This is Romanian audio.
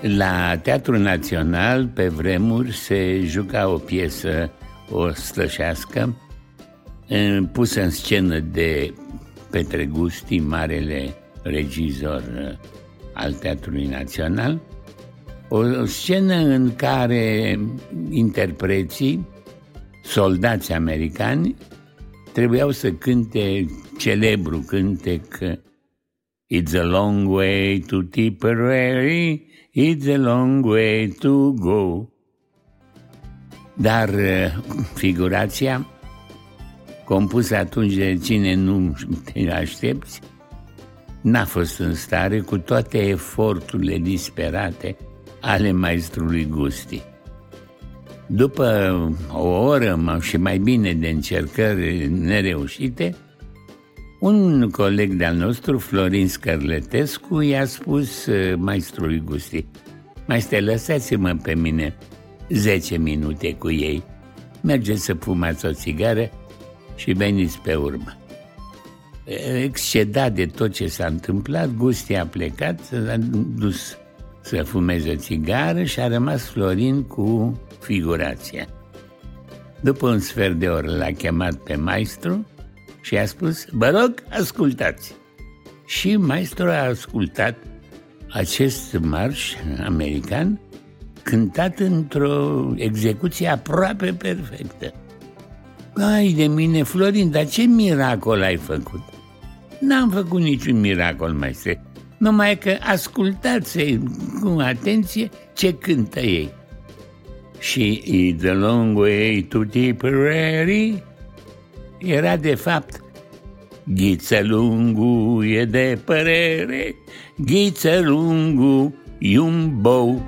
La Teatrul Național, pe vremuri, se juca o piesă, o slășească, pusă în scenă de Petre Gusti, marele regizor al Teatrului Național, o scenă în care interpreții, soldați americani, trebuiau să cânte celebru cântec It's a long way to Tipperary, it's a long way to go. Dar figurația, compusă atunci de cine nu te aștepți, n-a fost în stare cu toate eforturile disperate ale maestrului Gusti. După o oră și mai bine de încercări nereușite, un coleg de-al nostru, Florin Scărletescu, i-a spus uh, maestrului Gusti, Maestre, lăsați-mă pe mine 10 minute cu ei, mergeți să fumați o țigară și veniți pe urmă. Excedat de tot ce s-a întâmplat, Gusti a plecat, s-a dus să fumeze o țigară și a rămas Florin cu figurația. După un sfert de oră l-a chemat pe maestru și a spus, vă rog, ascultați. Și maestru a ascultat acest marș american cântat într-o execuție aproape perfectă. Ai de mine, Florin, dar ce miracol ai făcut? N-am făcut niciun miracol, maestre, numai că ascultați cu atenție ce cântă ei. Și It's a long way to Tipperary era de fapt Ghiță lungu e de părere, ghiță lungu e un bou